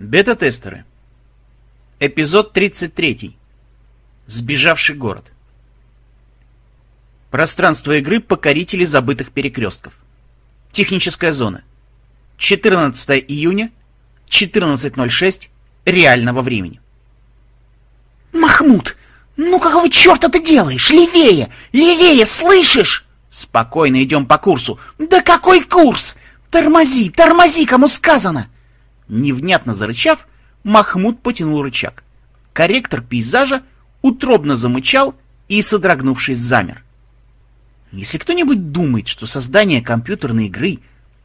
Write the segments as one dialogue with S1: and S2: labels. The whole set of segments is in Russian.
S1: Бета-тестеры. Эпизод 33. Сбежавший город. Пространство игры «Покорители забытых перекрестков». Техническая зона. 14 июня, 14.06 реального времени.
S2: «Махмуд, ну какого черта ты делаешь? Левее! Левее, слышишь?»
S1: Спокойно идем по курсу.
S2: «Да какой курс? Тормози, тормози, кому сказано!»
S1: Невнятно зарычав, Махмуд потянул рычаг. Корректор пейзажа утробно замычал и, содрогнувшись, замер. Если кто-нибудь думает, что создание компьютерной игры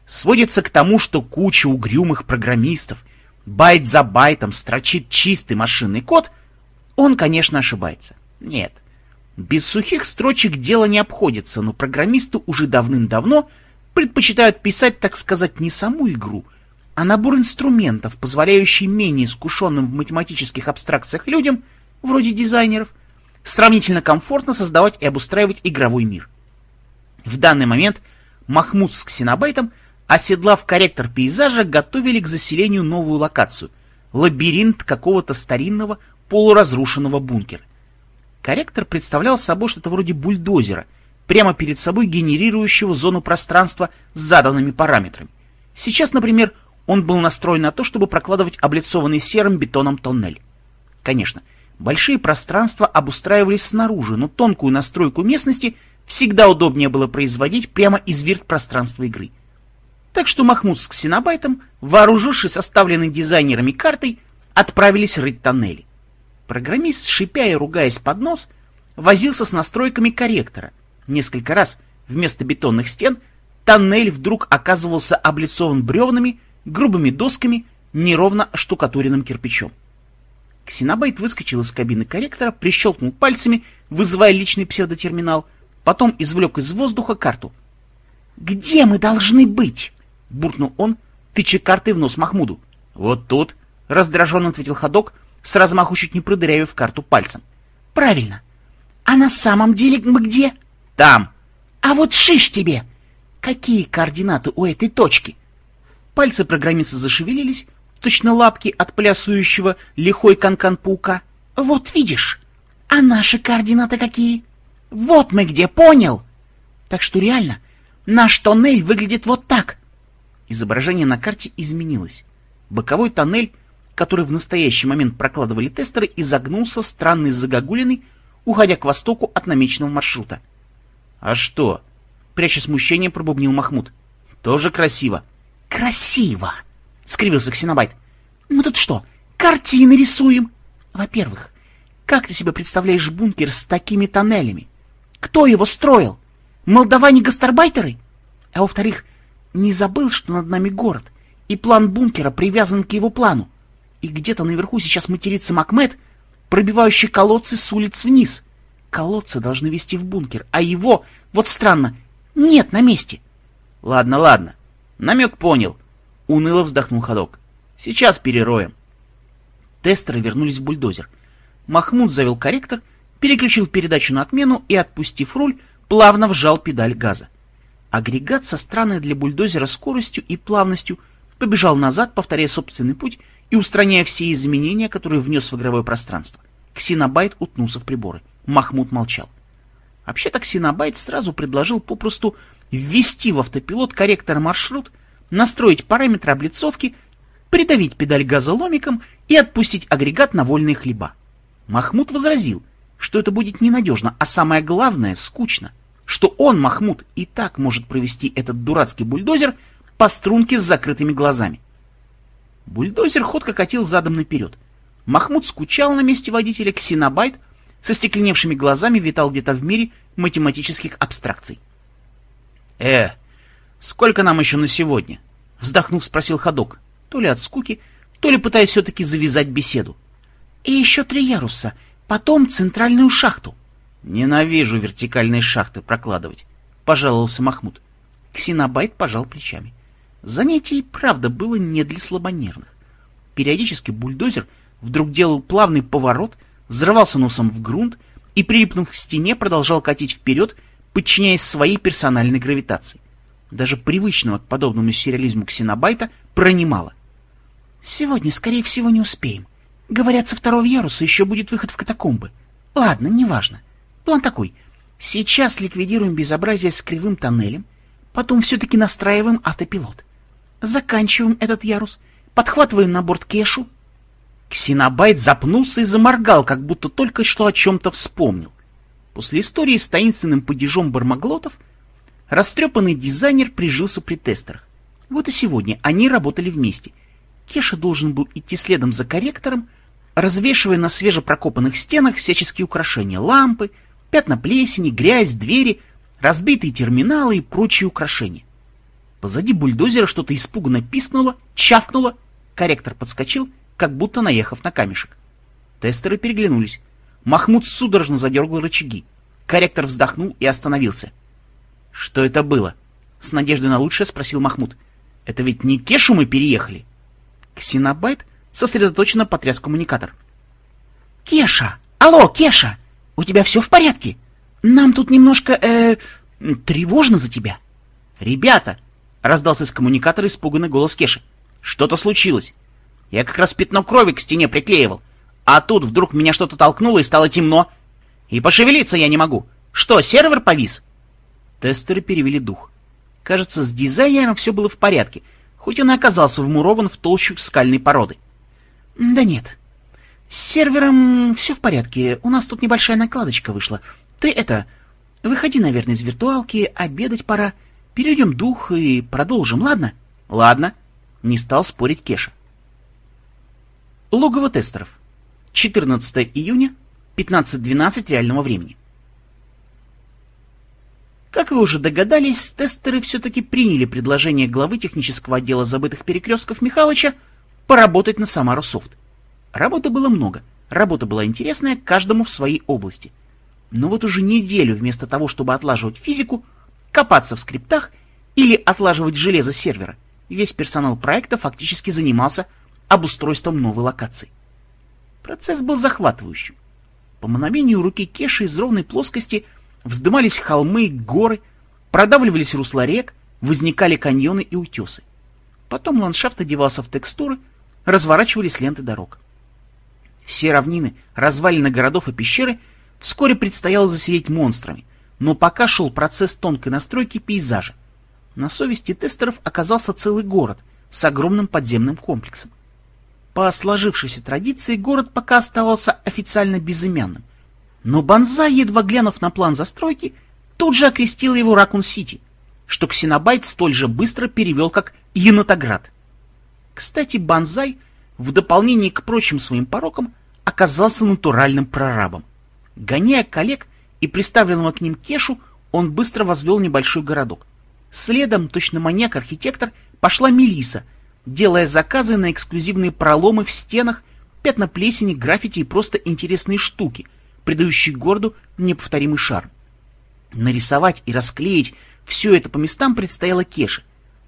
S1: сводится к тому, что куча угрюмых программистов байт за байтом строчит чистый машинный код, он, конечно, ошибается. Нет. Без сухих строчек дело не обходится, но программисты уже давным-давно предпочитают писать, так сказать, не саму игру, а набор инструментов, позволяющий менее искушенным в математических абстракциях людям, вроде дизайнеров, сравнительно комфортно создавать и обустраивать игровой мир. В данный момент Махмуд с Ксенобайтом, оседлав корректор пейзажа, готовили к заселению новую локацию — лабиринт какого-то старинного полуразрушенного бункера. Корректор представлял собой что-то вроде бульдозера, прямо перед собой генерирующего зону пространства с заданными параметрами. Сейчас, например, он был настроен на то, чтобы прокладывать облицованный серым бетоном тоннель. Конечно, большие пространства обустраивались снаружи, но тонкую настройку местности всегда удобнее было производить прямо из пространства игры. Так что Махмуд с Ксенобайтом, вооружившись составленной дизайнерами картой, отправились рыть тоннели. Программист, шипя и ругаясь под нос, возился с настройками корректора. Несколько раз вместо бетонных стен тоннель вдруг оказывался облицован бревнами, грубыми досками, неровно штукатуренным кирпичом. Ксенобайт выскочил из кабины корректора, прищелкнул пальцами, вызывая личный псевдотерминал, потом извлек из воздуха карту.
S2: «Где мы должны быть?»
S1: — буркнул он, тыча картой в нос Махмуду. «Вот тут», — раздраженно ответил ходок, с размаху чуть не продырявив карту пальцем.
S2: «Правильно. А на самом деле мы где?»
S1: «Там».
S2: «А вот шиш тебе! Какие координаты у этой точки?»
S1: Пальцы программиста зашевелились, точно лапки от плясующего лихой канкан паука.
S2: «Вот видишь! А наши координаты какие? Вот мы где, понял! Так что реально, наш тоннель выглядит вот так!»
S1: Изображение на карте изменилось. Боковой тоннель, который в настоящий момент прокладывали тестеры, изогнулся странной загогулиной, уходя к востоку от намеченного маршрута. «А что?» — пряча смущение, пробубнил Махмуд. «Тоже красиво!»
S2: Красиво!» — скривился Ксенобайт. «Мы тут что, картины рисуем? Во-первых, как ты себе представляешь бункер с такими тоннелями? Кто его строил? Молдаване-гастарбайтеры? А во-вторых, не забыл, что над нами город, и план бункера привязан к его плану. И где-то наверху сейчас матерится Макмед, пробивающий колодцы с улиц вниз. Колодцы должны вести в бункер, а его, вот странно, нет на месте.
S1: Ладно, ладно, Намек понял. Уныло вздохнул ходок. Сейчас перероем. Тестеры вернулись в бульдозер. Махмуд завел корректор, переключил передачу на отмену и, отпустив руль, плавно вжал педаль газа. Агрегат со странной для бульдозера скоростью и плавностью побежал назад, повторяя собственный путь и устраняя все изменения, которые внес в игровое пространство. Ксенобайт утнулся в приборы. Махмуд молчал. Вообще-то Ксенобайт сразу предложил попросту ввести в автопилот корректор маршрут, настроить параметры облицовки, придавить педаль газа ломиком и отпустить агрегат на вольные хлеба. Махмуд возразил, что это будет ненадежно, а самое главное — скучно, что он, Махмуд, и так может провести этот дурацкий бульдозер по струнке с закрытыми глазами. Бульдозер ходко катил задом наперед. Махмуд скучал на месте водителя, ксенобайт со стекленевшими глазами витал где-то в мире математических абстракций. «Э, сколько нам еще на сегодня?» — вздохнув, спросил ходок, то ли от скуки, то ли пытаясь все-таки завязать беседу.
S2: «И еще три яруса, потом центральную шахту».
S1: «Ненавижу вертикальные шахты прокладывать», — пожаловался Махмуд. Ксенобайт пожал плечами. Занятие, правда, было не для слабонервных. Периодически бульдозер вдруг делал плавный поворот, взрывался носом в грунт и, прилипнув к стене, продолжал катить вперед, подчиняясь своей персональной гравитации. Даже привычного к подобному сюрреализму ксенобайта пронимало.
S2: Сегодня, скорее всего, не успеем. Говорят, со второго яруса еще будет выход в катакомбы. Ладно, неважно. План такой. Сейчас ликвидируем безобразие с кривым тоннелем, потом все-таки настраиваем автопилот. Заканчиваем этот ярус, подхватываем на борт Кешу.
S1: Ксенобайт запнулся и заморгал, как будто только что о чем-то вспомнил. После истории с таинственным падежом бармаглотов растрепанный дизайнер прижился при тестерах. Вот и сегодня они работали вместе. Кеша должен был идти следом за корректором, развешивая на свежепрокопанных стенах всяческие украшения, лампы, пятна плесени, грязь, двери, разбитые терминалы и прочие украшения. Позади бульдозера что-то испуганно пискнуло, чавкнуло, корректор подскочил, как будто наехав на камешек. Тестеры переглянулись. Махмуд судорожно задергал рычаги. Корректор вздохнул и остановился. «Что это было?» — с надеждой на лучшее спросил Махмуд. «Это ведь не Кешу мы переехали?» Ксенобайт сосредоточенно потряс коммуникатор.
S2: «Кеша! Алло, Кеша! У тебя все в порядке? Нам тут немножко, э, тревожно за тебя».
S1: «Ребята!» — раздался из коммуникатора испуганный голос Кеши. «Что-то случилось. Я как раз пятно крови к стене приклеивал. А тут вдруг меня что-то толкнуло и стало темно. И пошевелиться я не могу. Что, сервер повис?» Тестеры перевели дух. Кажется, с дизайнером все было в порядке, хоть он и оказался вмурован в толщу скальной породы.
S2: «Да нет. С сервером все в порядке. У нас тут небольшая накладочка вышла. Ты это... Выходи, наверное, из виртуалки, обедать пора. Перейдем дух и продолжим, ладно?»
S1: «Ладно», — не стал спорить Кеша. Логово тестеров. 14 июня, 15.12 реального времени. Как вы уже догадались, тестеры все-таки приняли предложение главы технического отдела забытых перекрестков Михалыча поработать на Самару Софт. Работы было много, работа была интересная каждому в своей области. Но вот уже неделю вместо того, чтобы отлаживать физику, копаться в скриптах или отлаживать железо сервера, весь персонал проекта фактически занимался обустройством новой локации. Процесс был захватывающим. По мановению руки Кеши из ровной плоскости – Вздымались холмы и горы, продавливались русла рек, возникали каньоны и утесы. Потом ландшафт одевался в текстуры, разворачивались ленты дорог. Все равнины, развалины городов и пещеры вскоре предстояло заселить монстрами, но пока шел процесс тонкой настройки пейзажа. На совести тестеров оказался целый город с огромным подземным комплексом. По сложившейся традиции город пока оставался официально безымянным, но Банзай, едва глянув на план застройки, тут же окрестил его Ракун-Сити, что Ксенобайт столь же быстро перевел как Енотоград. Кстати, Банзай, в дополнение к прочим своим порокам, оказался натуральным прорабом. Гоняя коллег и приставленного к ним Кешу, он быстро возвел небольшой городок. Следом, точно маньяк-архитектор, пошла Мелиса, делая заказы на эксклюзивные проломы в стенах, пятна плесени, граффити и просто интересные штуки, придающий городу неповторимый шар. Нарисовать и расклеить все это по местам предстояло Кеше.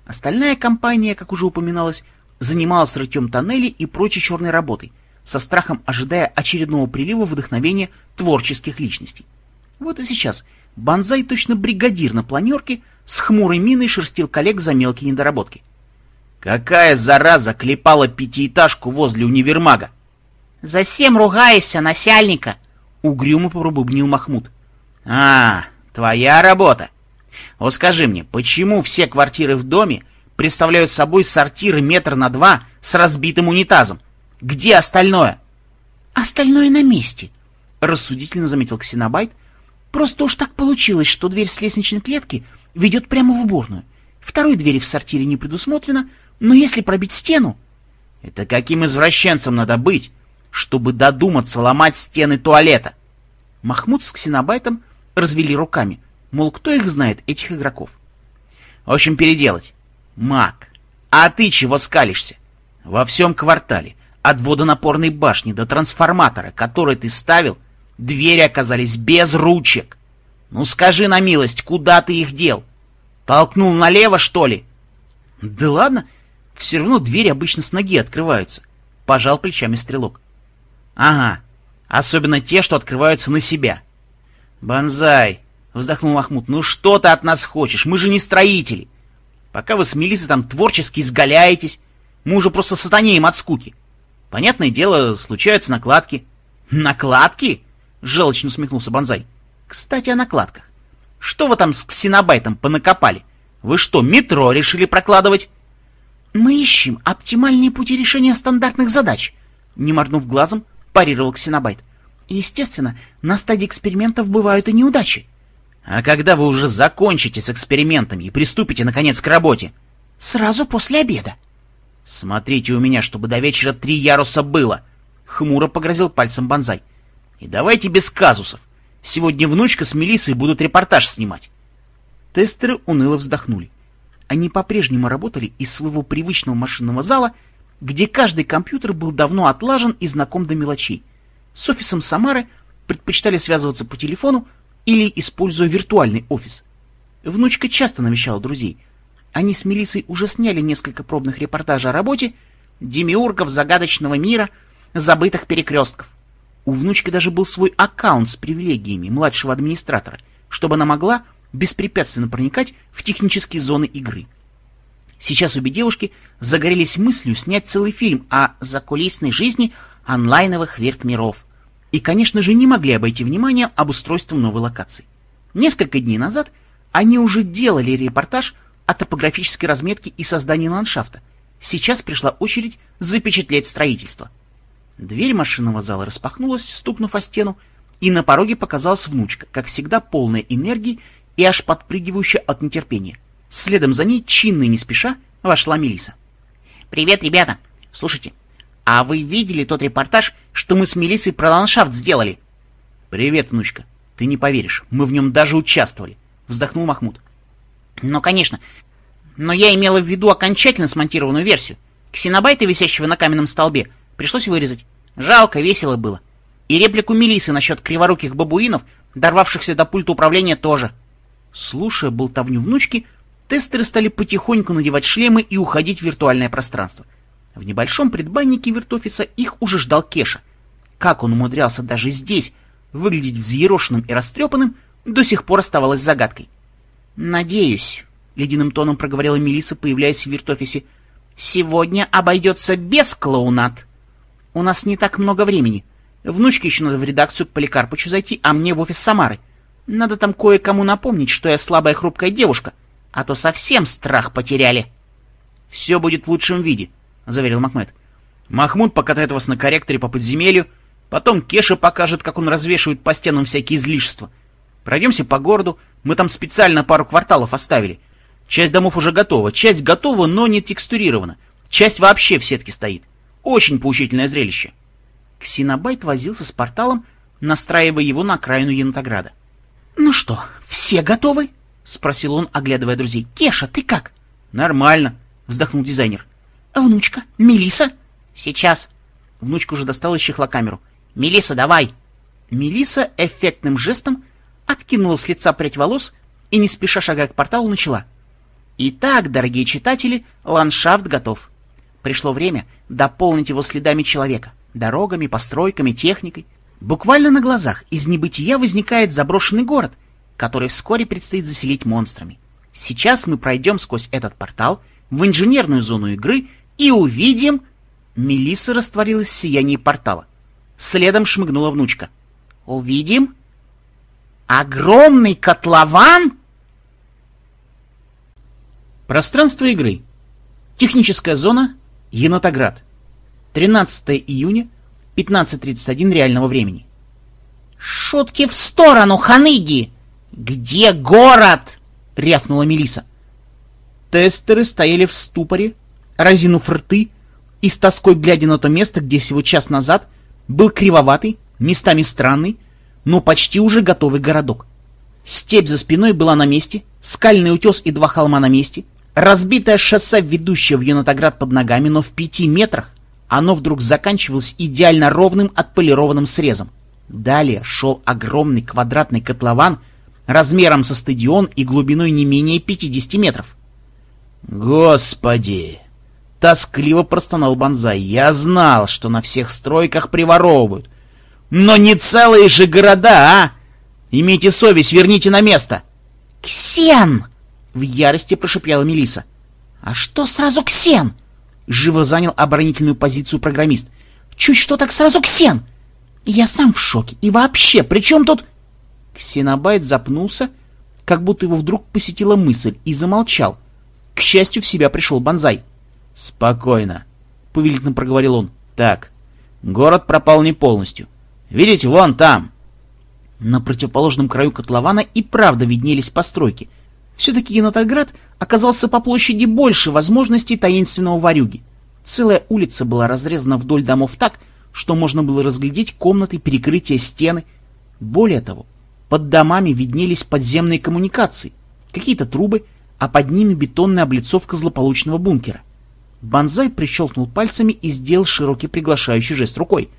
S1: Остальная компания, как уже упоминалось, занималась рытьем тоннелей и прочей черной работой, со страхом ожидая очередного прилива вдохновения творческих личностей. Вот и сейчас Банзай, точно бригадир на планерке, с хмурой миной шерстил коллег за мелкие недоработки. «Какая зараза клепала пятиэтажку возле универмага!»
S2: «Засем ругаешься, насяльника!»
S1: Угрюмо пробубнил Махмуд. «А, твоя работа. Вот скажи мне, почему все квартиры в доме представляют собой сортиры метр на два с разбитым унитазом? Где остальное?»
S2: «Остальное на месте», — рассудительно заметил Ксенобайт. «Просто уж так получилось, что дверь с лестничной клетки ведет прямо в уборную. Второй двери в сортире не предусмотрено, но если пробить стену...»
S1: «Это каким извращенцем надо быть, чтобы додуматься ломать стены туалета. Махмуд с Ксенобайтом развели руками, мол, кто их знает, этих игроков. В общем, переделать. Маг, а ты чего скалишься? Во всем квартале, от водонапорной башни до трансформатора, который ты ставил, двери оказались без ручек. Ну скажи на милость, куда ты их дел? Толкнул налево, что ли? Да ладно, все равно двери обычно с ноги открываются. Пожал плечами стрелок. Ага, особенно те, что открываются на себя. Банзай, вздохнул Махмуд, ну что ты от нас хочешь? Мы же не строители. Пока вы с Мелиссой там творчески изгаляетесь, Мы уже просто сатанеем от скуки. Понятное дело, случаются накладки. Накладки? Желчно усмехнулся Бонзай. Кстати, о накладках. Что вы там с ксенобайтом понакопали? Вы что, метро решили прокладывать?
S2: Мы ищем оптимальные пути решения стандартных задач. Не моргнув глазом, парировал ксенобайт. Естественно, на стадии экспериментов бывают и неудачи.
S1: А когда вы уже закончите с экспериментами и приступите, наконец, к работе?
S2: Сразу после обеда.
S1: Смотрите у меня, чтобы до вечера три яруса было. Хмуро погрозил пальцем Бонзай. И давайте без казусов. Сегодня внучка с Мелиссой будут репортаж снимать. Тестеры уныло вздохнули. Они по-прежнему работали из своего привычного машинного зала, где каждый компьютер был давно отлажен и знаком до мелочей. С офисом Самары предпочитали связываться по телефону или используя виртуальный офис. Внучка часто навещала друзей. Они с Мелиссой уже сняли несколько пробных репортажей о работе демиургов загадочного мира, забытых перекрестков. У внучки даже был свой аккаунт с привилегиями младшего администратора, чтобы она могла беспрепятственно проникать в технические зоны игры. Сейчас обе девушки загорелись мыслью снять целый фильм о закулисной жизни онлайновых вертмиров. И, конечно же, не могли обойти вниманием обустройством новой локации. Несколько дней назад они уже делали репортаж о топографической разметке и создании ландшафта. Сейчас пришла очередь запечатлеть строительство. Дверь машинного зала распахнулась, стукнув о стену, и на пороге показалась внучка, как всегда полная энергии и аж подпрыгивающая от нетерпения. Следом за ней, чинно и не спеша, вошла Мелиса.
S2: «Привет, ребята! Слушайте, а вы видели тот репортаж, что мы с Мелиссой про ландшафт сделали?»
S1: «Привет, внучка. Ты не поверишь, мы в нем даже участвовали», — вздохнул Махмуд.
S2: «Ну, конечно. Но я имела в виду окончательно смонтированную версию. Ксенобайта, висящего на каменном столбе, пришлось вырезать. Жалко, весело было. И реплику Мелисы насчет криворуких бабуинов, дорвавшихся до пульта управления, тоже.
S1: Слушая болтовню внучки, тестеры стали потихоньку надевать шлемы и уходить в виртуальное пространство. В небольшом предбаннике виртофиса их уже ждал Кеша. Как он умудрялся даже здесь выглядеть взъерошенным и растрепанным, до сих пор оставалось загадкой.
S2: «Надеюсь», — ледяным тоном проговорила Мелиса, появляясь в виртофисе, — «сегодня обойдется без клоунат. У нас не так много времени. Внучке еще надо в редакцию к Поликарпычу зайти, а мне в офис Самары. Надо там кое-кому напомнить, что я слабая хрупкая девушка, а то совсем страх потеряли.
S1: — Все будет в лучшем виде, — заверил Махмед. — Махмуд покатает вас на корректоре по подземелью, потом Кеша покажет, как он развешивает по стенам всякие излишества. Пройдемся по городу, мы там специально пару кварталов оставили. Часть домов уже готова, часть готова, но не текстурирована. Часть вообще в сетке стоит. Очень поучительное зрелище.
S2: Ксенобайт возился с порталом, настраивая его на окраину Янтограда. — «Ну что, все готовы?» — спросил он, оглядывая друзей. «Кеша, ты как?»
S1: «Нормально», — вздохнул дизайнер.
S2: «А внучка? Мелиса?
S1: «Сейчас». Внучка уже достала из чехла камеру. Мелиса, давай!»
S2: Мелиса эффектным жестом откинула с лица прядь волос и, не спеша шагая к порталу, начала. «Итак, дорогие читатели, ландшафт готов. Пришло время дополнить его следами человека, дорогами, постройками, техникой, Буквально на глазах из небытия возникает заброшенный город, который вскоре предстоит заселить монстрами. Сейчас мы пройдем сквозь этот портал в инженерную зону игры и увидим... Мелисса растворилась в сиянии портала. Следом шмыгнула внучка. Увидим... Огромный котлован?
S1: Пространство игры. Техническая зона Енотоград. 13 июня 15.31 реального времени.
S2: «Шутки в сторону, ханыги! Где город?» — рявкнула Мелиса.
S1: Тестеры стояли в ступоре, разинув рты и с тоской глядя на то место, где всего час назад был кривоватый, местами странный, но почти уже готовый городок. Степь за спиной была на месте, скальный утес и два холма на месте, разбитое шоссе, ведущее в Юнатоград под ногами, но в пяти метрах оно вдруг заканчивалось идеально ровным отполированным срезом. Далее шел огромный квадратный котлован размером со стадион и глубиной не менее 50 метров. «Господи!» — тоскливо простонал Бонзай. «Я знал, что на всех стройках приворовывают. Но не целые же города, а! Имейте совесть, верните на место!»
S2: «Ксен!» — в ярости прошипела Мелиса. «А что сразу Ксен? Живо занял оборонительную позицию программист. Чуть что так сразу Ксен! Я сам в шоке. И вообще, при чем тут... Ксенобайт запнулся, как будто его вдруг посетила мысль, и замолчал. К счастью, в себя пришел Бонзай.
S1: «Спокойно», — повелительно проговорил он. «Так, город пропал не полностью. Видите, вон там».
S2: На противоположном краю котлована и правда виднелись постройки. Все-таки Янатоград оказался по площади больше возможностей таинственного варюги. Целая улица была разрезана вдоль домов так, что можно было разглядеть комнаты, перекрытия, стены. Более того, под домами виднелись подземные коммуникации, какие-то трубы, а под ними бетонная облицовка злополучного бункера. Бонзай прищелкнул пальцами и сделал широкий приглашающий жест рукой.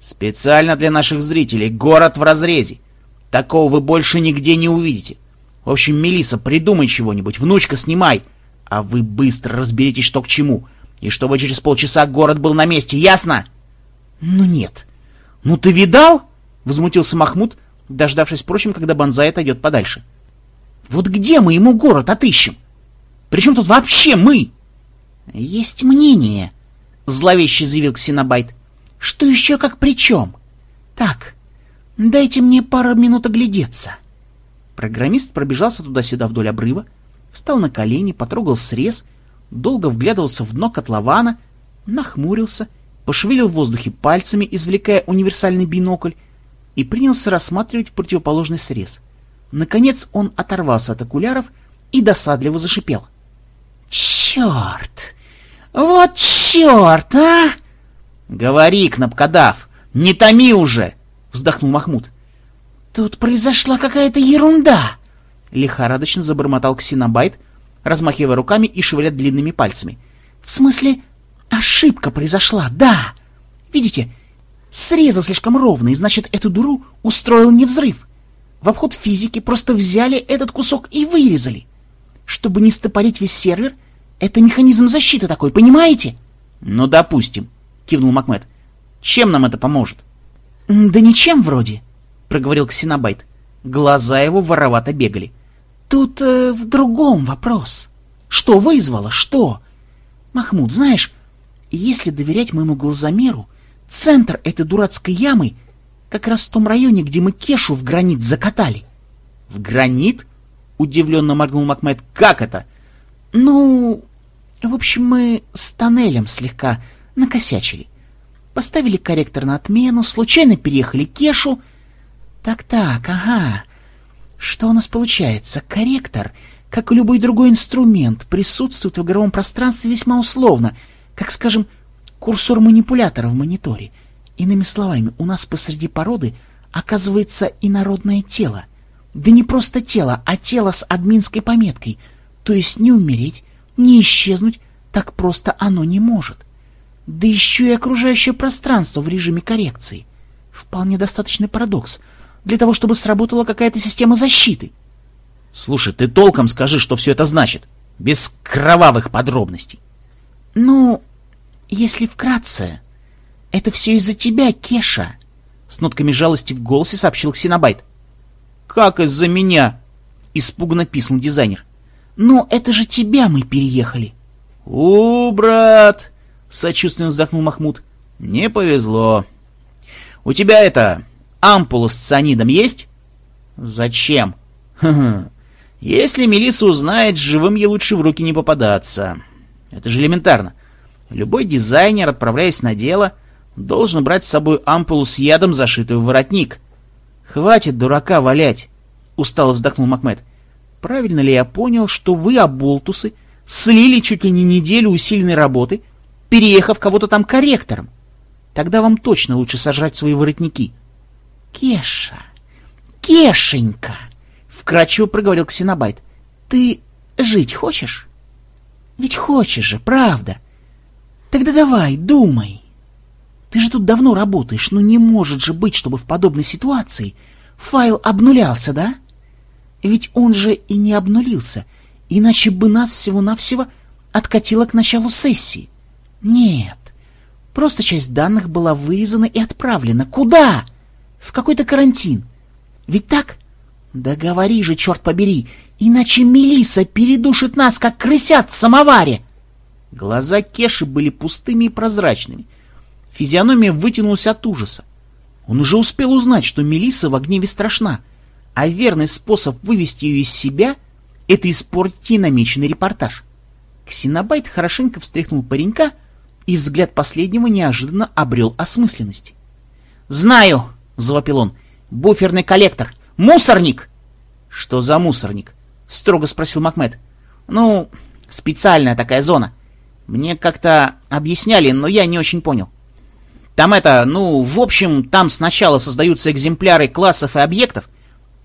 S1: «Специально для наших зрителей. Город в разрезе. Такого вы больше нигде не увидите. В общем, Мелиса, придумай чего-нибудь, внучка, снимай. А вы быстро разберитесь, что к чему. И чтобы через полчаса город был на месте, ясно?»
S2: «Ну нет». «Ну ты видал?» — возмутился Махмуд, дождавшись, впрочем, когда Бонзай отойдет подальше. «Вот где мы ему город отыщем? Причем тут вообще мы?» «Есть мнение», — зловеще заявил Ксенобайт, — «что еще как при чем? Так, дайте мне пару минут оглядеться». Программист пробежался туда-сюда вдоль обрыва, встал на колени, потрогал срез, долго вглядывался в дно котлована, нахмурился, пошевелил в воздухе пальцами, извлекая универсальный бинокль, и принялся рассматривать противоположный срез. Наконец он оторвался от окуляров и досадливо зашипел. «Черт! Вот черт, а!»
S1: «Говори, Кнопкодав, не томи уже!» — вздохнул Махмуд.
S2: «Тут произошла какая-то ерунда!» Лихорадочно забормотал Ксенобайт, размахивая руками и шевеля длинными пальцами. «В смысле, ошибка произошла, да! Видите, среза слишком ровный, значит, эту дуру устроил не взрыв. В обход физики просто взяли этот кусок и вырезали. Чтобы не стопорить весь сервер, это механизм защиты такой, понимаете?»
S1: «Ну, допустим», — кивнул Макмед. «Чем нам это поможет?»
S2: «Да ничем вроде», — проговорил Ксенобайт. Глаза его воровато бегали. «Тут э, в другом вопрос. Что вызвало, что?» «Махмуд, знаешь, если доверять моему глазомеру, центр этой дурацкой ямы как раз в том районе, где мы Кешу в гранит закатали».
S1: «В гранит?» — удивленно моргнул Макмед. «Как это?»
S2: «Ну, в общем, мы с тоннелем слегка накосячили. Поставили корректор на отмену, случайно переехали Кешу. Так-так, ага. Что у нас получается? Корректор, как и любой другой инструмент, присутствует в игровом пространстве весьма условно, как, скажем, курсор манипулятора в мониторе. Иными словами, у нас посреди породы оказывается инородное тело. Да не просто тело, а тело с админской пометкой. То есть не умереть, не исчезнуть так просто оно не может. Да еще и окружающее пространство в режиме коррекции. Вполне достаточный парадокс для того, чтобы сработала какая-то система защиты.
S1: Слушай, ты толком скажи, что все это значит, без кровавых подробностей.
S2: Ну, если вкратце, это все из-за тебя, Кеша, с нотками жалости в голосе сообщил Ксенобайт.
S1: Как из-за меня? Испуганно писнул дизайнер.
S2: «Но это же тебя мы переехали!»
S1: «У, брат!» — сочувственно вздохнул Махмуд. «Не повезло. У тебя это, ампула с цианидом есть?»
S2: «Зачем?»
S1: «Если Мелисса узнает, живым ей лучше в руки не попадаться. Это же элементарно. Любой дизайнер, отправляясь на дело, должен брать с собой ампулу с ядом, зашитую в воротник. Хватит дурака валять!» — устало вздохнул Макмед. Правильно ли я понял, что вы, оболтусы, слили чуть ли не неделю усиленной работы, переехав кого-то там корректором? Тогда вам точно лучше сожрать свои воротники.
S2: — Кеша, Кешенька, — вкратчиво проговорил Ксенобайт, — ты жить хочешь? Ведь хочешь же, правда? Тогда давай, думай. Ты же тут давно работаешь, но не может же быть, чтобы в подобной ситуации файл обнулялся, да? — ведь он же и не обнулился, иначе бы нас всего-навсего откатило к началу сессии. Нет, просто часть данных была вырезана и отправлена. Куда? В какой-то карантин. Ведь так? Да говори же, черт побери, иначе Мелиса передушит нас, как крысят в самоваре.
S1: Глаза Кеши были пустыми и прозрачными. Физиономия вытянулась от ужаса. Он уже успел узнать, что Мелисса в гневе страшна, а верный способ вывести ее из себя — это испортить ей намеченный репортаж. Ксенобайт хорошенько встряхнул паренька, и взгляд последнего неожиданно обрел осмысленность. «Знаю!» — завопил он. «Буферный коллектор! Мусорник!» «Что за мусорник?» — строго спросил Макмед. «Ну, специальная такая зона. Мне как-то объясняли, но я не очень понял. Там это, ну, в общем, там сначала создаются экземпляры классов и объектов,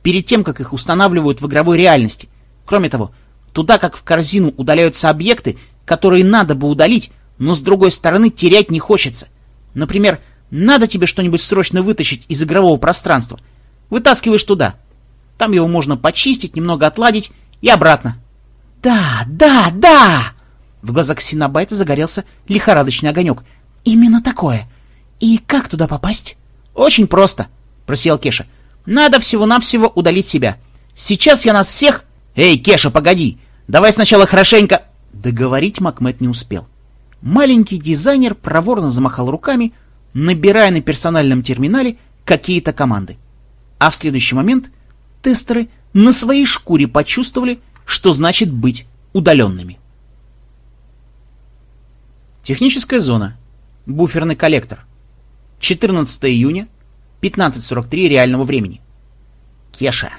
S1: перед тем, как их устанавливают в игровой реальности. Кроме того, туда, как в корзину, удаляются объекты, которые надо бы удалить, но с другой стороны терять не хочется. Например, надо тебе что-нибудь срочно вытащить из игрового пространства. Вытаскиваешь туда. Там его можно почистить, немного отладить и обратно.
S2: Да, да, да! В глазах Синабайта загорелся лихорадочный огонек. Именно такое. И как туда попасть?
S1: Очень просто, просиял Кеша. Надо всего-навсего удалить себя. Сейчас я нас всех... Эй, Кеша, погоди! Давай сначала хорошенько... Договорить Макмед не успел. Маленький дизайнер проворно замахал руками, набирая на персональном терминале какие-то команды. А в следующий момент тестеры на своей шкуре почувствовали, что значит быть удаленными. Техническая зона. Буферный коллектор. 14 июня, 15.43 реального времени. Кеша!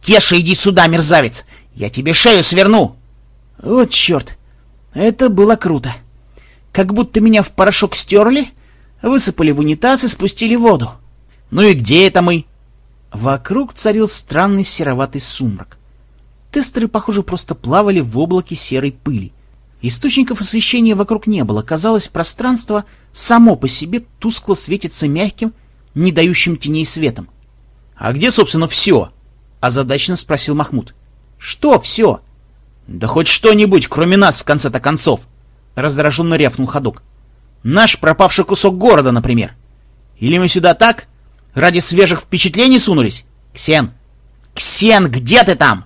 S1: Кеша, иди сюда, мерзавец! Я тебе шею сверну!
S2: Вот черт! Это было круто! Как будто меня в порошок стерли, высыпали в унитаз и спустили воду.
S1: Ну и где это мы?
S2: Вокруг царил странный сероватый сумрак. Тестеры, похоже, просто плавали в облаке серой пыли. Источников освещения вокруг не было. Казалось, пространство само по себе тускло светится мягким, не дающим теней светом.
S1: — А где, собственно, все? — озадаченно спросил Махмуд. — Что все? — Да хоть что-нибудь, кроме нас, в конце-то концов! — раздраженно рявкнул ходок. — Наш пропавший кусок города, например. Или мы сюда так? Ради свежих впечатлений сунулись? Ксен! Ксен, где ты там?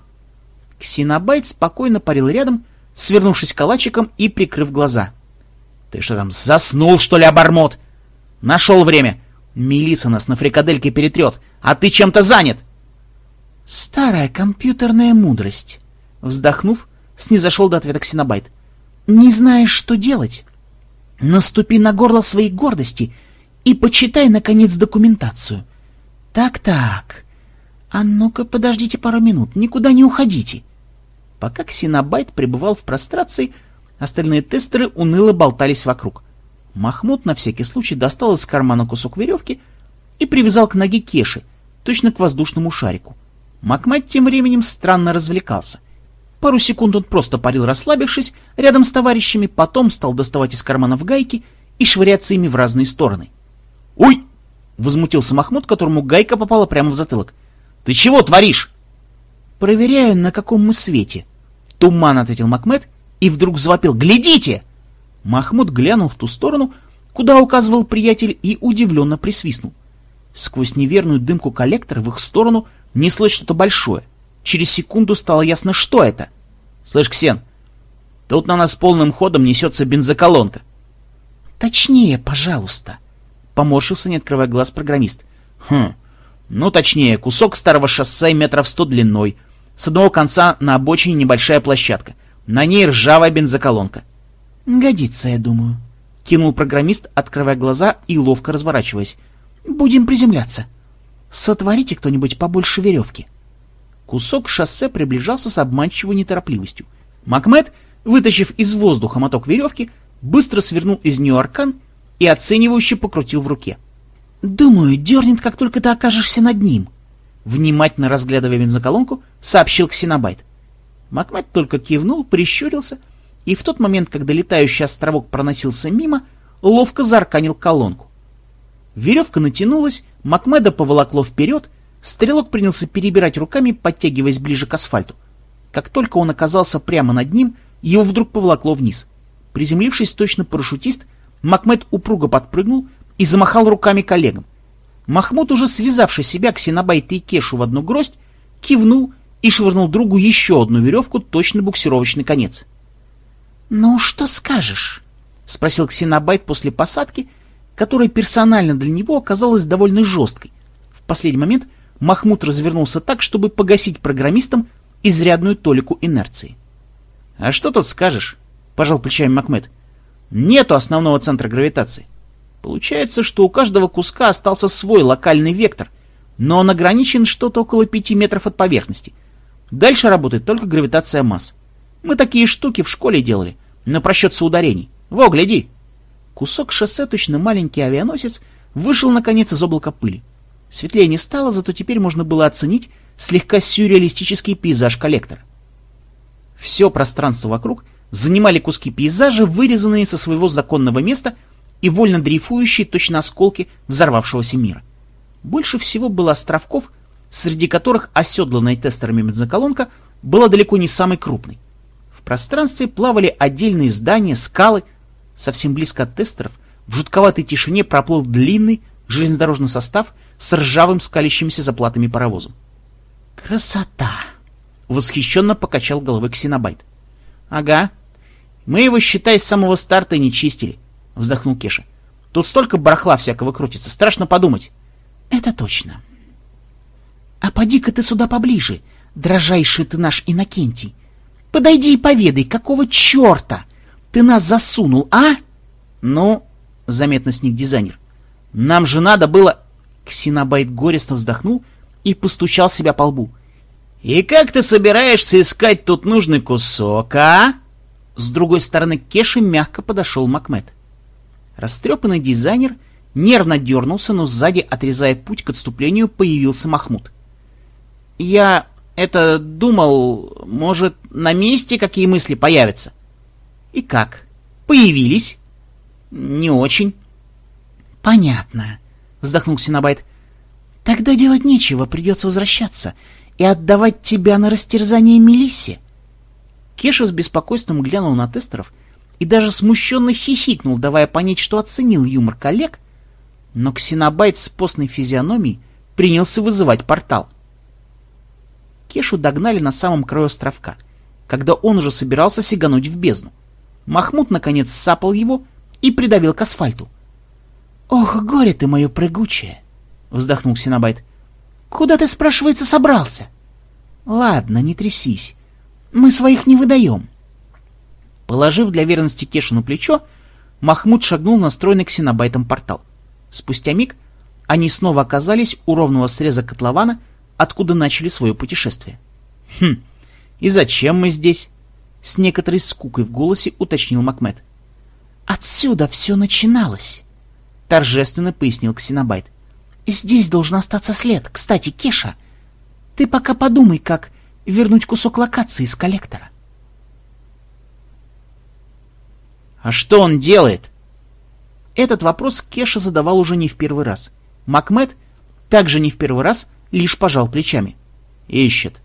S2: Ксенобайт спокойно парил рядом, свернувшись калачиком и прикрыв глаза.
S1: — Ты что там, заснул, что ли, обормот? Нашел время. Милиция нас на фрикадельке перетрет, а ты чем-то занят.
S2: — Старая компьютерная мудрость. Вздохнув, снизошел до ответа Ксенобайт. — Не знаешь, что делать? Наступи на горло своей гордости и почитай, наконец, документацию. Так-так. А ну-ка, подождите пару минут, никуда не уходите. — Пока Ксенобайт пребывал в прострации, остальные тестеры уныло болтались вокруг. Махмуд на всякий случай достал из кармана кусок веревки и привязал к ноге Кеши, точно к воздушному шарику. Макмед тем временем странно развлекался. Пару секунд он просто парил расслабившись рядом с товарищами, потом стал доставать из карманов гайки и швыряться ими в разные стороны.
S1: «Уй!» — возмутился Махмуд, которому гайка попала прямо в затылок. «Ты чего творишь?»
S2: «Проверяю, на каком мы свете»,
S1: Туман, ответил Макмед и вдруг завопил. Глядите! Махмуд глянул в ту сторону, куда указывал приятель, и удивленно присвистнул. Сквозь неверную дымку коллектора в их сторону неслось что-то большое. Через секунду стало ясно, что это. Слышь, Ксен, тут на нас полным ходом несется бензоколонка.
S2: Точнее, пожалуйста. Поморщился, не открывая глаз, программист.
S1: Хм, ну точнее, кусок старого шоссе метров сто длиной — с одного конца на обочине небольшая площадка. На ней ржавая бензоколонка.
S2: «Годится, я думаю», — кинул программист, открывая глаза и ловко разворачиваясь. «Будем приземляться. Сотворите кто-нибудь побольше веревки».
S1: Кусок шоссе приближался с обманчивой неторопливостью. Макмед, вытащив из воздуха моток веревки, быстро свернул из нее аркан и оценивающе покрутил в руке.
S2: «Думаю, дернет, как только ты окажешься над ним»,
S1: Внимательно разглядывая бензоколонку, сообщил Ксенобайт. Макмед только кивнул, прищурился, и в тот момент, когда летающий островок проносился мимо, ловко зарканил колонку. Веревка натянулась, Макмеда поволокло вперед, стрелок принялся перебирать руками, подтягиваясь ближе к асфальту. Как только он оказался прямо над ним, его вдруг поволокло вниз. Приземлившись точно парашютист, Макмед упруго подпрыгнул и замахал руками коллегам. Махмуд, уже связавший себя Ксенобайта и Кешу в одну гроздь, кивнул и швырнул другу еще одну веревку, точно буксировочный конец.
S2: «Ну, что скажешь?» — спросил Ксенобайт после посадки, которая персонально для него оказалась довольно жесткой. В последний момент Махмуд развернулся так, чтобы погасить программистам изрядную толику инерции.
S1: «А что тут скажешь?» — пожал плечами Макмед. «Нету основного центра гравитации. Получается, что у каждого куска остался свой локальный вектор, но он ограничен что-то около пяти метров от поверхности. Дальше работает только гравитация масс. Мы такие штуки в школе делали, на просчет соударений. Во, гляди!» Кусок шоссе, точно маленький авианосец, вышел, наконец, из облака пыли. Светлее не стало, зато теперь можно было оценить слегка сюрреалистический пейзаж коллектора. Все пространство вокруг занимали куски пейзажа, вырезанные со своего законного места и вольно дрейфующие точно осколки взорвавшегося мира. Больше всего было островков, среди которых оседланная тестерами бензоколонка была далеко не самой крупной. В пространстве плавали отдельные здания, скалы. Совсем близко от тестеров в жутковатой тишине проплыл длинный железнодорожный состав с ржавым скалящимися заплатами паровозом.
S2: «Красота!»
S1: — восхищенно покачал головой Ксенобайт. «Ага. Мы его, считай, с самого старта не чистили», — вздохнул Кеша. «Тут столько барахла всякого крутится, страшно подумать».
S2: «Это точно». «А поди-ка ты сюда поближе, дрожайший ты наш Иннокентий. Подойди и поведай, какого черта ты нас засунул, а?»
S1: «Ну», — заметно сник дизайнер, — «нам же надо было...» Ксенобайт горестно вздохнул и постучал себя по лбу. «И как ты собираешься искать тут нужный кусок, а?» С другой стороны Кеши мягко подошел Макмед. Растрепанный дизайнер нервно дернулся, но сзади, отрезая путь к отступлению, появился Махмуд. «Я это думал, может, на месте какие мысли появятся?» «И как? Появились?» «Не очень».
S2: «Понятно», — вздохнул Синабайт. «Тогда делать нечего, придется возвращаться и отдавать тебя на растерзание Мелиссе».
S1: Кеша с беспокойством глянул на тестеров и даже смущенно хихикнул, давая понять, что оценил юмор коллег, но Ксенобайт с постной физиономией принялся вызывать портал. Кешу догнали на самом краю островка, когда он уже собирался сигануть в бездну. Махмуд, наконец, сапал его и придавил к асфальту.
S2: «Ох, горе ты мое прыгучее!» — вздохнул Синабайт. «Куда ты, спрашивается, собрался?» «Ладно, не трясись. Мы своих не выдаем».
S1: Положив для верности Кешу на плечо, Махмуд шагнул на стройный ксенобайтом портал. Спустя миг они снова оказались у ровного среза котлована, откуда начали свое путешествие. «Хм, и зачем мы здесь?» С некоторой скукой в голосе уточнил Макмед.
S2: «Отсюда все начиналось», — торжественно пояснил Ксенобайт. «Здесь должен остаться след. Кстати, Кеша, ты пока подумай, как вернуть кусок локации из коллектора».
S1: «А что он делает?» Этот вопрос Кеша задавал уже не в первый раз. Макмед также не в первый раз лишь пожал плечами. «Ищет».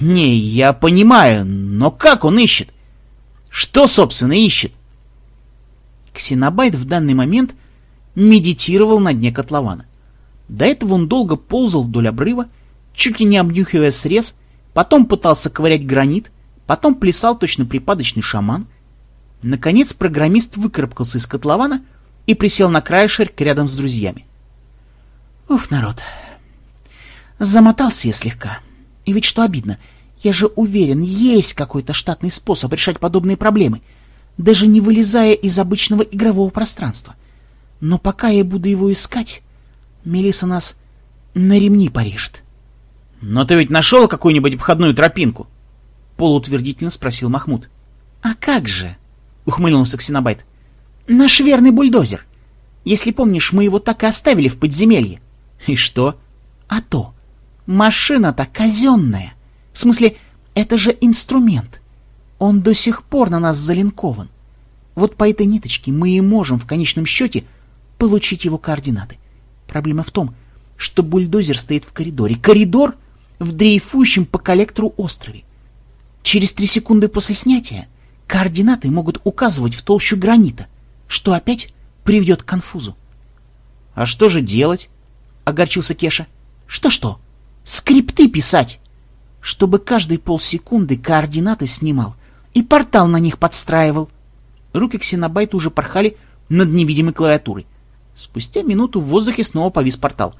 S1: «Не, я понимаю, но как он ищет? Что, собственно, ищет?» Ксенобайт в данный момент медитировал на дне котлована. До этого он долго ползал вдоль обрыва, чуть ли не обнюхивая срез, потом пытался ковырять гранит, потом плясал точно припадочный шаман. Наконец программист выкарабкался из котлована и присел на краешек рядом с друзьями.
S2: Уф, народ. Замотался я слегка. И ведь что обидно, я же уверен, есть какой-то штатный способ решать подобные проблемы, даже не вылезая из обычного игрового пространства. Но пока я буду его искать, Мелиса нас на ремни порежет.
S1: — Но ты ведь нашел какую-нибудь обходную тропинку? — полуутвердительно спросил Махмуд.
S2: — А как же? — ухмыльнулся Ксенобайт. — Наш верный бульдозер. Если помнишь, мы его так и оставили в подземелье.
S1: — И что?
S2: — А то. Машина-то казенная. В смысле, это же инструмент. Он до сих пор на нас залинкован. Вот по этой ниточке мы и можем в конечном счете получить его координаты. Проблема в том, что бульдозер стоит в коридоре. Коридор в дрейфующем по коллектору острове. Через три секунды после снятия координаты могут указывать в толщу гранита, что опять приведет к конфузу.
S1: — А что же делать? — огорчился Кеша.
S2: Что — Что-что? Скрипты писать! Чтобы каждые полсекунды координаты снимал И портал на них подстраивал. Руки Ксенобайта уже порхали над невидимой клавиатурой. Спустя минуту в воздухе снова повис портал.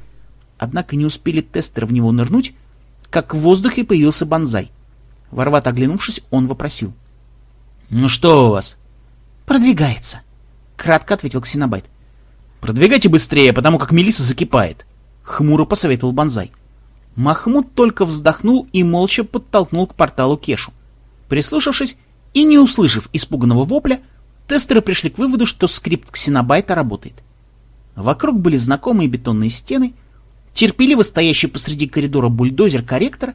S2: Однако не успели тестеры в него нырнуть, как в воздухе появился банзай. Ворвато оглянувшись, он вопросил.
S1: «Ну что у вас?»
S2: «Продвигается», — кратко ответил Ксенобайт.
S1: «Продвигайте быстрее, потому как Мелиса закипает», — хмуро посоветовал банзай.
S2: Махмуд только вздохнул и молча подтолкнул к порталу Кешу. Прислушавшись и не услышав испуганного вопля, тестеры пришли к выводу, что скрипт ксенобайта работает. Вокруг были знакомые бетонные стены, терпеливо стоящий посреди коридора бульдозер корректора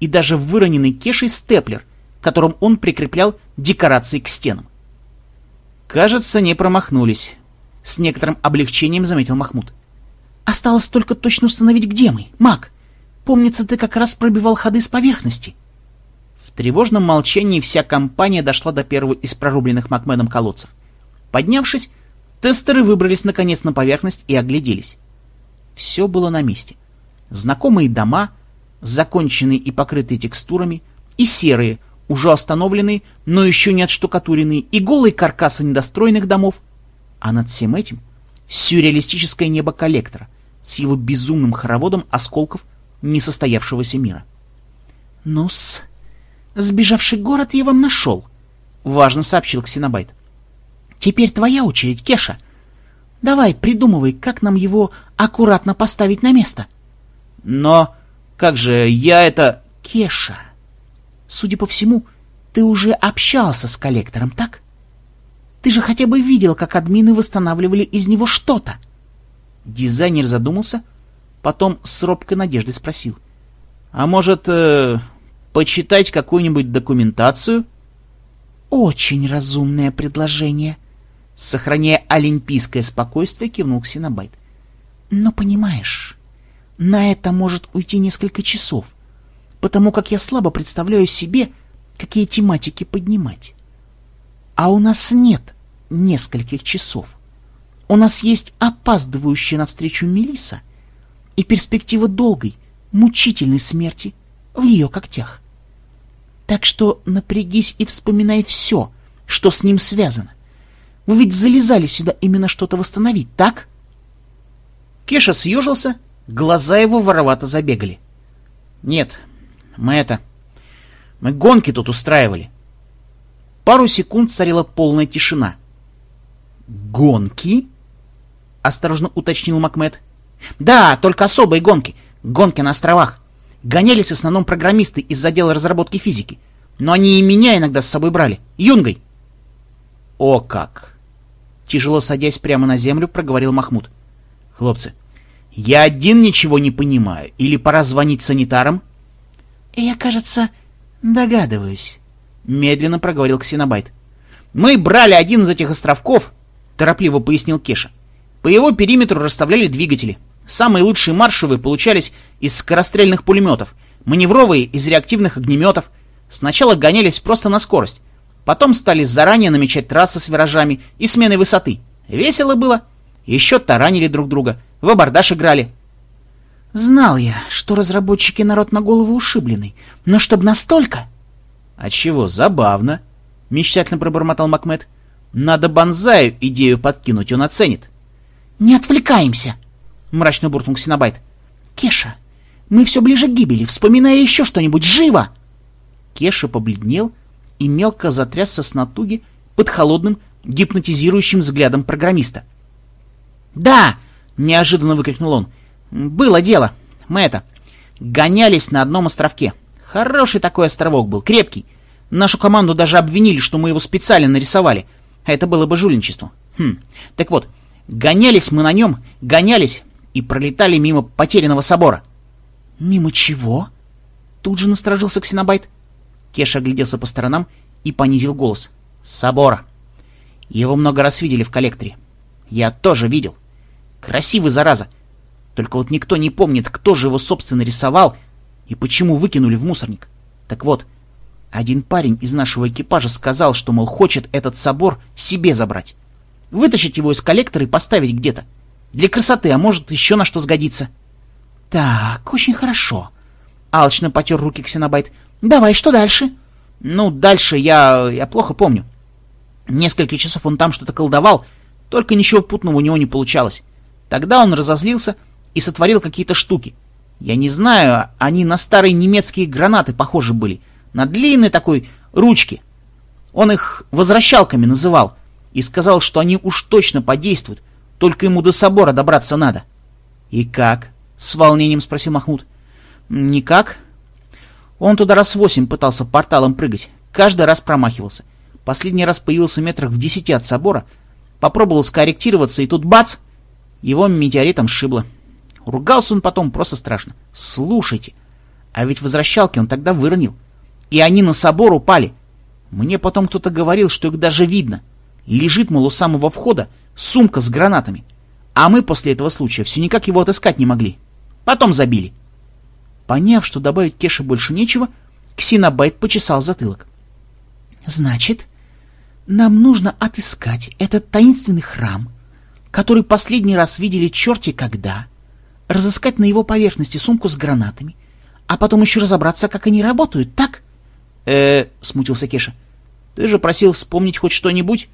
S2: и даже выроненный Кешей степлер, которым он прикреплял декорации к стенам.
S1: «Кажется, не промахнулись», — с некоторым облегчением заметил Махмуд.
S2: «Осталось только точно установить, где мы, маг. Помнится, ты как раз пробивал ходы с поверхности».
S1: В тревожном молчании вся компания дошла до первого из прорубленных Макменом колодцев. Поднявшись, тестеры выбрались наконец на поверхность и огляделись. Все было на месте. Знакомые дома, законченные и покрытые текстурами, и серые, уже остановленные, но еще не отштукатуренные, и голые каркасы недостроенных домов. А над всем этим сюрреалистическое небо коллектора с его безумным хороводом осколков несостоявшегося мира.
S2: «Ну-с, сбежавший город я вам нашел», — важно сообщил Ксенобайт. «Теперь твоя очередь, Кеша. Давай, придумывай, как нам его аккуратно поставить на место».
S1: «Но как же я это...»
S2: «Кеша, судя по всему, ты уже общался с коллектором, так? Ты же хотя бы видел, как админы восстанавливали из него что-то».
S1: Дизайнер задумался, потом с робкой надеждой спросил. «А может, э, почитать какую-нибудь документацию?»
S2: «Очень разумное предложение», — сохраняя олимпийское спокойствие, кивнул Ксенобайт. «Но понимаешь, на это может уйти несколько часов, потому как я слабо представляю себе, какие тематики поднимать. А у нас нет нескольких часов. У нас есть опаздывающая навстречу Мелиса и перспектива долгой, мучительной смерти в ее когтях. Так что напрягись и вспоминай все, что с ним связано. Вы ведь залезали сюда именно что-то восстановить, так?
S1: Кеша съежился, глаза его воровато забегали. Нет, мы это... Мы гонки тут устраивали. Пару секунд царила полная тишина.
S2: «Гонки?» — осторожно уточнил Макмед.
S1: «Да, только особые гонки. Гонки на островах. Гонялись в основном программисты из отдела разработки физики. Но они и меня иногда с собой брали. Юнгой». «О как!» Тяжело садясь прямо на землю, проговорил Махмуд. «Хлопцы, я один ничего не понимаю. Или пора звонить санитарам?»
S2: «Я, кажется, догадываюсь», — медленно проговорил Ксенобайт.
S1: «Мы брали один из этих островков», — торопливо пояснил Кеша. «По его периметру расставляли двигатели. Самые лучшие маршевые получались из скорострельных пулеметов, маневровые — из реактивных огнеметов. Сначала гонялись просто на скорость. Потом стали заранее намечать трассы с виражами и сменой высоты. Весело было. Еще таранили друг друга, в абордаж играли.
S2: Знал я, что разработчики народ на голову ушибленный, но чтоб настолько...
S1: — А чего, забавно, — мечтательно пробормотал Макмед. — Надо Бонзаю идею подкинуть, он оценит.
S2: — Не отвлекаемся, — мрачно буркнул Ксенобайт. — Кеша, мы все ближе к гибели, вспоминая еще что-нибудь, живо!
S1: Кеша побледнел и мелко затрясся с натуги под холодным, гипнотизирующим взглядом программиста. «Да!» — неожиданно выкрикнул он. «Было дело. Мы это... Гонялись на одном островке. Хороший такой островок был, крепкий. Нашу команду даже обвинили, что мы его специально нарисовали. А это было бы жульничество. Хм. Так вот, гонялись мы на нем, гонялись и пролетали мимо потерянного собора».
S2: «Мимо чего?» Тут же насторожился Ксенобайт.
S1: Кеша огляделся по сторонам и понизил голос. «Собора. Его много раз видели в коллекторе. Я тоже видел. Красивый, зараза. Только вот никто не помнит, кто же его, собственно, рисовал и почему выкинули в мусорник. Так вот, один парень из нашего экипажа сказал, что, мол, хочет этот собор себе забрать. Вытащить его из коллектора и поставить где-то. Для красоты, а может, еще на что сгодится.
S2: Так, очень хорошо. Алчно потер руки Ксенобайт. Давай, что дальше?
S1: Ну, дальше я... я плохо помню. Несколько часов он там что-то колдовал, только ничего путного у него не получалось. Тогда он разозлился и сотворил какие-то штуки. Я не знаю, они на старые немецкие гранаты похожи были, на длинной такой ручке. Он их возвращалками называл и сказал, что они уж точно подействуют, только ему до собора добраться надо. — И как? — с волнением спросил Махмуд. — Никак. Он туда раз восемь пытался порталом прыгать, каждый раз промахивался. Последний раз появился метрах в десяти от собора, попробовал скорректироваться, и тут бац! Его метеоритом сшибло. Ругался он потом просто страшно. Слушайте, а ведь возвращалки он тогда выронил. И они на собор упали. Мне потом кто-то говорил, что их даже видно. Лежит, мол, у самого входа сумка с гранатами. А мы после этого случая все никак его отыскать не могли. Потом забили. Поняв, что добавить Кеше больше нечего, Ксенобайт почесал затылок. «Значит, нам нужно отыскать этот таинственный храм, который последний раз видели черти когда, разыскать на его поверхности сумку с гранатами, а потом еще разобраться, как они работают, так?» «Э-э», смутился Кеша, — «ты же просил вспомнить хоть что-нибудь,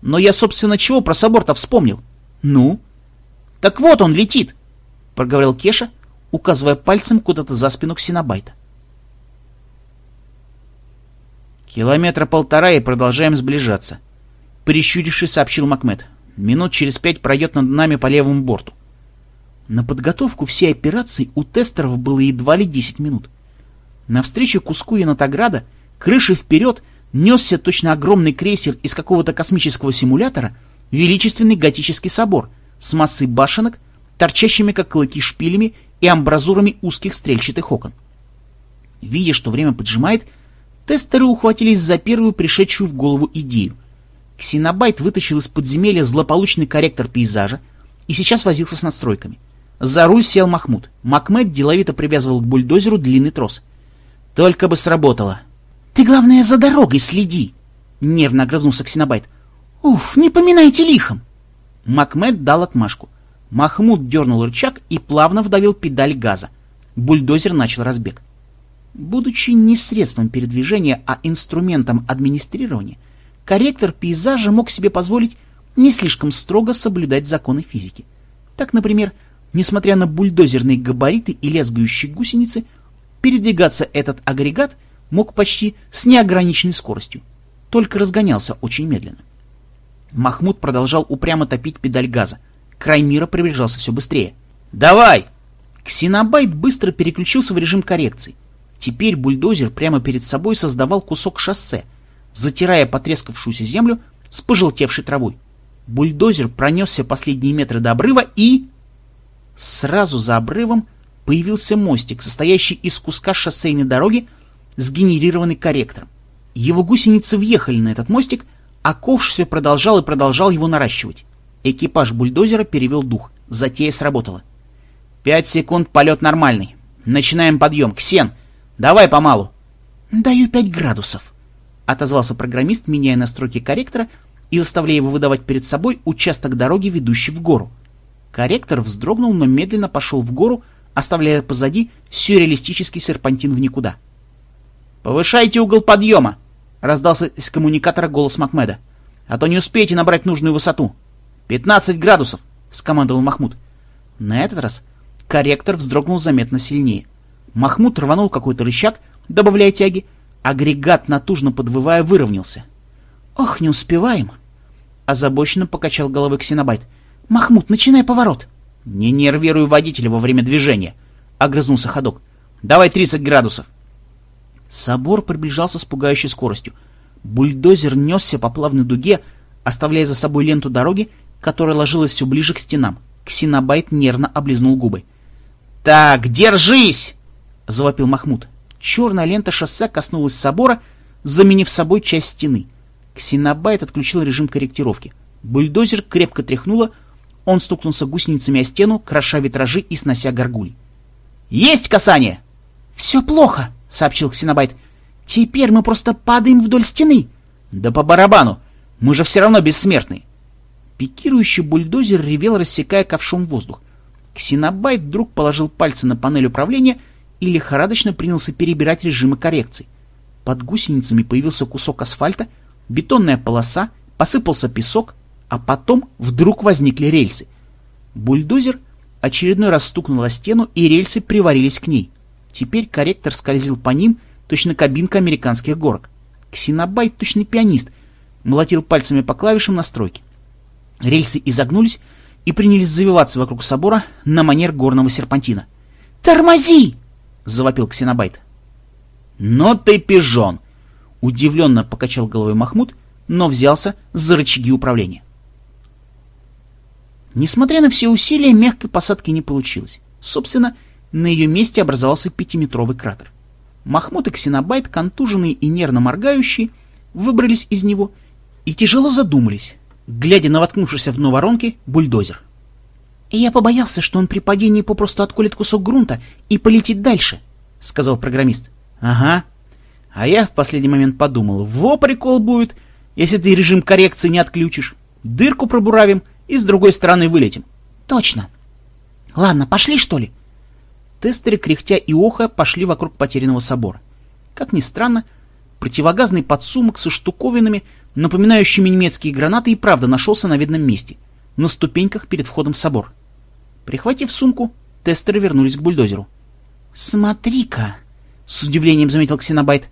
S1: но я, собственно, чего про собор-то вспомнил?» «Ну?» «Так вот он летит!» — проговорил Кеша, указывая пальцем куда-то за спину Ксенобайта. «Километра полтора и продолжаем сближаться», — прищурившись, сообщил Макмед. «Минут через пять пройдет над нами по левому борту». На подготовку всей операции у тестеров было едва ли 10 минут. Навстречу куску Янатограда, крышей вперед, несся точно огромный крейсер из какого-то космического симулятора, величественный готический собор — с массой башенок, торчащими как клыки шпилями и амбразурами узких стрельчатых окон. Видя, что время поджимает, тестеры ухватились за первую пришедшую в голову идею. Ксенобайт вытащил из подземелья злополучный корректор пейзажа и сейчас возился с настройками. За руль сел Махмуд. Макмед деловито привязывал к бульдозеру длинный трос. Только бы сработало. — Ты, главное, за дорогой следи! — нервно огрызнулся Ксенобайт. — Уф, не поминайте лихом! — Макмед дал отмашку. Махмуд дернул рычаг и плавно вдавил педаль газа. Бульдозер начал разбег. Будучи не средством передвижения, а инструментом администрирования, корректор пейзажа мог себе позволить не слишком строго соблюдать законы физики. Так, например, несмотря на бульдозерные габариты и лезгающие гусеницы, передвигаться этот агрегат мог почти с неограниченной скоростью, только разгонялся очень медленно. Махмуд продолжал упрямо топить педаль газа. Край мира приближался все быстрее. «Давай!» Ксенобайт быстро переключился в режим коррекции. Теперь бульдозер прямо перед собой создавал кусок шоссе, затирая потрескавшуюся землю с пожелтевшей травой. Бульдозер пронесся последние метры до обрыва и... Сразу за обрывом появился мостик, состоящий из куска шоссейной дороги, сгенерированный корректором. Его гусеницы въехали на этот мостик, а ковш все продолжал и продолжал его наращивать. Экипаж бульдозера перевел дух. Затея сработала. «Пять секунд, полет нормальный. Начинаем подъем. Ксен, давай помалу». «Даю пять градусов», — отозвался программист, меняя настройки корректора и заставляя его выдавать перед собой участок дороги, ведущий в гору. Корректор вздрогнул, но медленно пошел в гору, оставляя позади сюрреалистический серпантин в никуда. «Повышайте угол подъема!» Раздался из коммуникатора голос Макмеда. «А то не успеете набрать нужную высоту!» «Пятнадцать градусов!» — скомандовал Махмуд. На этот раз корректор вздрогнул заметно сильнее. Махмуд рванул какой-то рычаг, добавляя тяги. Агрегат, натужно подвывая, выровнялся. «Ох, не успеваем!» Озабоченно покачал головой Ксенобайт. «Махмуд, начинай поворот!» «Не нервируй водителя во время движения!» — огрызнулся ходок. «Давай тридцать градусов!» Собор приближался с пугающей скоростью. Бульдозер несся по плавной дуге, оставляя за собой ленту дороги, которая ложилась все ближе к стенам. Ксенобайт нервно облизнул губы. «Так, держись!» — завопил Махмуд. Черная лента шоссе коснулась собора, заменив собой часть стены. Ксенобайт отключил режим корректировки. Бульдозер крепко тряхнуло, он стукнулся гусеницами о стену, кроша витражи и снося горгуль. «Есть касание!» «Все плохо!» — сообщил Ксенобайт. «Теперь мы просто падаем вдоль стены». «Да по барабану! Мы же все равно бессмертны!» Пикирующий бульдозер ревел, рассекая ковшом воздух. Ксенобайт вдруг положил пальцы на панель управления и лихорадочно принялся перебирать режимы коррекции. Под гусеницами появился кусок асфальта, бетонная полоса, посыпался песок, а потом вдруг возникли рельсы. Бульдозер очередной раз о стену, и рельсы приварились к ней. Теперь корректор скользил по ним, точно кабинка американских горок. Ксенобайт, точный пианист, молотил пальцами по клавишам настройки. Рельсы изогнулись и принялись завиваться вокруг собора на манер горного серпантина.
S2: «Тормози!»
S1: — завопил Ксенобайт. «Но ты пижон!» — удивленно покачал головой Махмуд, но взялся за рычаги управления. Несмотря на все усилия, мягкой посадки не получилось. Собственно, на ее месте образовался пятиметровый кратер. Махмуд и Ксенобайт, контуженные и нервно моргающие, выбрались из него и тяжело задумались, глядя на воткнувшийся в дно воронки бульдозер.
S2: «Я побоялся, что он при падении попросту отколет кусок грунта и полетит дальше», — сказал программист.
S1: «Ага. А я в последний момент подумал, во прикол будет, если ты режим коррекции не отключишь. Дырку пробуравим и с другой стороны вылетим».
S2: «Точно. Ладно, пошли, что ли?»
S1: Тестеры, кряхтя и оха, пошли вокруг потерянного собора. Как ни странно, противогазный подсумок со штуковинами, напоминающими немецкие гранаты, и правда нашелся на видном месте, на ступеньках перед входом в собор. Прихватив сумку, тестеры вернулись к бульдозеру.
S2: «Смотри-ка!» — с удивлением заметил Ксенобайт.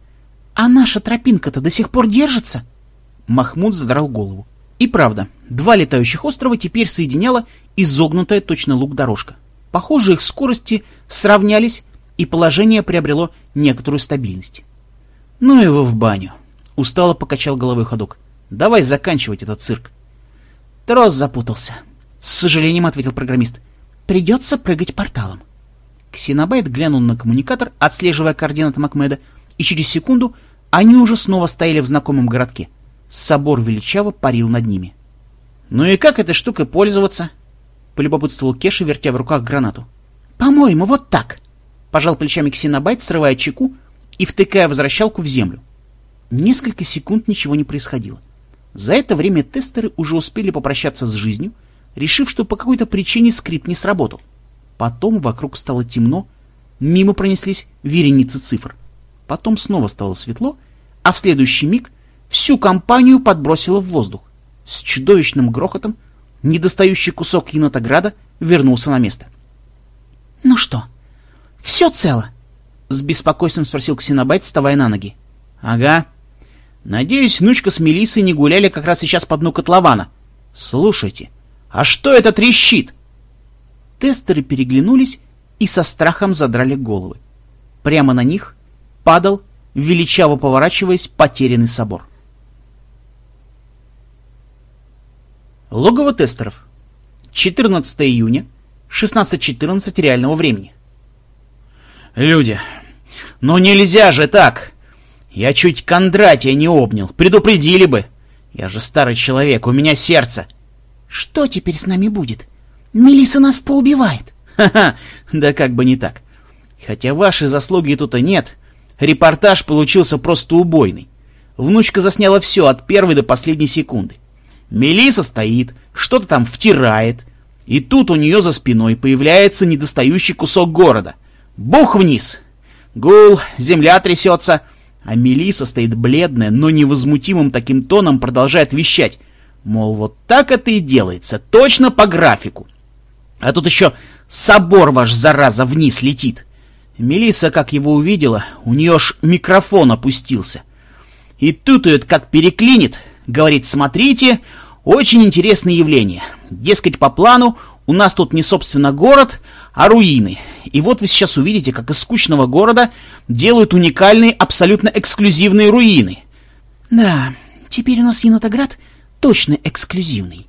S2: «А наша тропинка-то до сих пор держится?»
S1: Махмуд задрал голову. И правда, два летающих острова теперь соединяла изогнутая точно лук дорожка. Похоже, их скорости сравнялись, и положение приобрело некоторую стабильность. «Ну его в баню!» — устало покачал головой ходок. «Давай заканчивать этот цирк».
S2: «Трос запутался», — с сожалением ответил программист. «Придется прыгать порталом».
S1: Ксенобайт глянул на коммуникатор, отслеживая координаты Макмеда, и через секунду они уже снова стояли в знакомом городке. Собор величаво парил над ними. «Ну и как этой штукой пользоваться?» — полюбопытствовал Кеша, вертя в руках гранату.
S2: «По-моему, вот так!»
S1: — пожал плечами Ксенобайт, срывая чеку и втыкая возвращалку в землю. Несколько секунд ничего не происходило. За это время тестеры уже успели попрощаться с жизнью, решив, что по какой-то причине скрипт не сработал. Потом вокруг стало темно, мимо пронеслись вереницы цифр. Потом снова стало светло, а в следующий миг всю компанию подбросило в воздух. С чудовищным грохотом недостающий кусок енотограда вернулся на место.
S2: — Ну что, все цело?
S1: — с беспокойством спросил Ксенобайт, вставая на ноги. — Ага. Надеюсь, внучка с Мелиссой не гуляли как раз сейчас по дну котлована. Слушайте, а что это трещит? Тестеры переглянулись и со страхом задрали головы. Прямо на них падал, величаво поворачиваясь, потерянный собор. Логово тестеров. 14 июня, 16.14 реального времени. Люди, ну нельзя же так! Я чуть Кондратия не обнял, предупредили бы. Я же старый человек, у меня сердце.
S2: Что теперь с нами будет? Мелиса нас поубивает.
S1: Ха-ха, да как бы не так. Хотя вашей заслуги тут и нет, репортаж получился просто убойный. Внучка засняла все от первой до последней секунды. Мелиса стоит, что-то там втирает, и тут у нее за спиной появляется недостающий кусок города. Бух вниз! Гул, земля трясется, а Мелиса стоит бледная, но невозмутимым таким тоном продолжает вещать. Мол, вот так это и делается, точно по графику. А тут еще собор ваш, зараза, вниз летит. Мелиса, как его увидела, у нее аж микрофон опустился. И тут ее как переклинит, говорит, смотрите, очень интересное явление. Дескать, по плану у нас тут не собственно город, а руины. И вот вы сейчас увидите, как из скучного города делают уникальные, абсолютно эксклюзивные руины.
S2: Да, теперь у нас Енотоград точно эксклюзивный.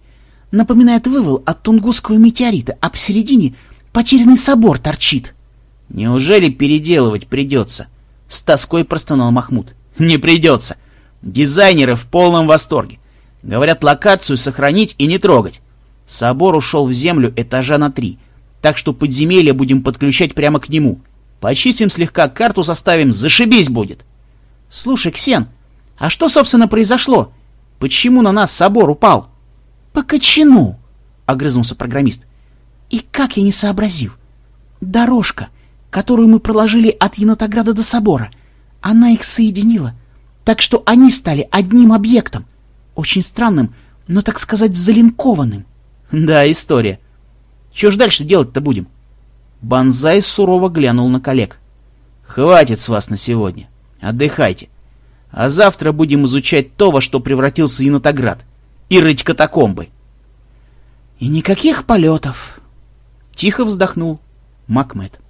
S2: Напоминает вывал от Тунгусского метеорита, а посередине потерянный собор торчит.
S1: Неужели переделывать придется? С тоской простонал Махмуд. Не придется. Дизайнеры в полном восторге. Говорят, локацию сохранить и не трогать. Собор ушел в землю этажа на три, так что подземелье будем подключать прямо к нему. Почистим слегка, карту составим, зашибись будет.
S2: Слушай, Ксен, а что, собственно, произошло? Почему на нас собор упал? По огрызнулся программист. И как я не сообразил? Дорожка, которую мы проложили от Енотограда до собора, Она их соединила, так что они стали одним объектом. Очень странным, но, так сказать, залинкованным.
S1: Да, история. Чего ж дальше делать-то будем? Банзай сурово глянул на коллег. Хватит с вас на сегодня. Отдыхайте. А завтра будем изучать то, во что превратился Инотоград. И рыть катакомбы.
S2: И никаких полетов. Тихо вздохнул Макмед.